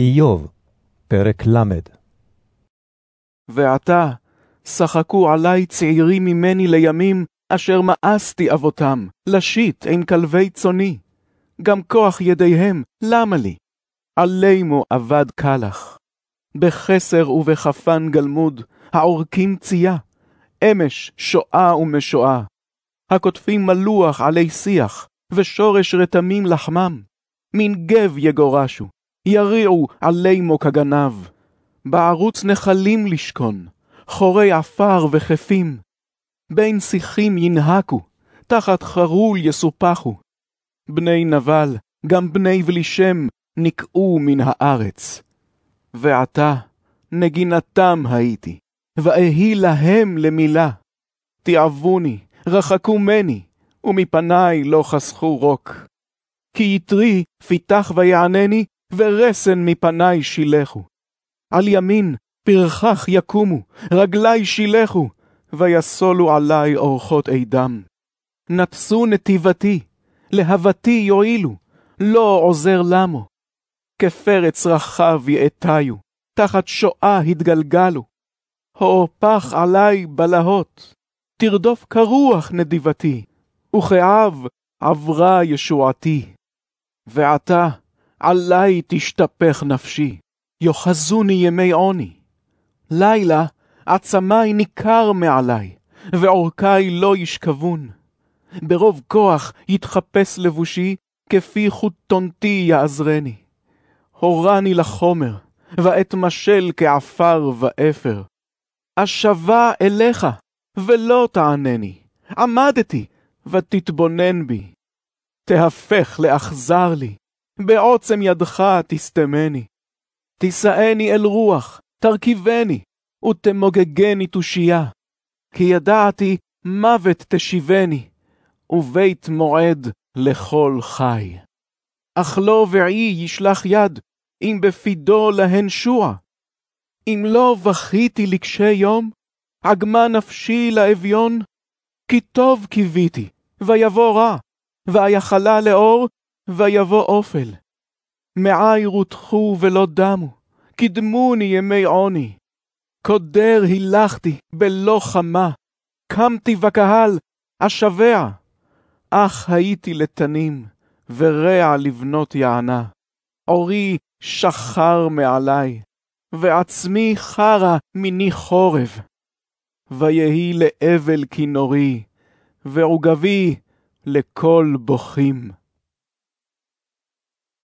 איוב, פרק ל. ועתה, שחקו עלי צעירים ממני לימים, אשר מאסתי אבותם, לשיט עם כלבי צוני. גם כוח ידיהם, למה לי? עלימו אבד קלח. בחסר ובחפן גלמוד, העורקים צייה, אמש שואה ומשואה. הקוטפים מלוח עלי שיח, ושורש רתמים לחמם. מן גב יגורשו, יריעו עלימו כגנב. בערוץ נחלים לשכון, חורי עפר וכפים. בין שיחים ינהקו, תחת חרול יסופחו. בני נבל, גם בני בלישם, נקעו מן הארץ. ועתה נגינתם הייתי, ואהי להם למילה. תיעבוני, רחקו מני, ומפניי לא חסכו רוק. כי יתרי פיתח ויענני, ורסן מפניי שילחו. על ימין פרחח יקומו, רגלי שילחו, ויסולו עלי אורחות עדם. נתסו נתיבתי, להבתי יועילו, לא עוזר למו. כפרץ רחב יאטיו, תחת שואה התגלגלו. הואפך עלי בלהות, תרדוף כרוח נדיבתי, וכאב עברה ישועתי. ועתה עלי תשתפך נפשי, יאחזוני ימי עוני. לילה עצמי ניכר מעלי, ועורקי לא ישכבון. ברוב כוח יתחפש לבושי, כפי חוטונתי יעזרני. הורני לחומר, ואתמשל כעפר ואפר. אשבה אליך, ולא תענני. עמדתי, ותתבונן בי. תהפך לאכזר לי, בעוצם ידך תסתמני. תישאני אל רוח, תרכיבני, ותמוגגני תושייה. כי ידעתי מוות תשיבני, ובית מועד לכל חי. אך לא ועי ישלח יד, אם בפידו להן שוע. אם לא בכיתי לקשי יום, עגמה נפשי לאביון, כי טוב קיוויתי, ויבוא רע, ויחלה לאור, ויבוא אופל. מעי רותחו ולא דמו, קדמוני ימי עוני. קודר הילכתי בלא חמה, קמתי בקהל, אשבע. אך הייתי לתנים, ורע לבנות יענה. עורי שחר מעלי, ועצמי חרא מיני חורב. ויהי לאבל כינורי, ועוגבי לכל בוכים.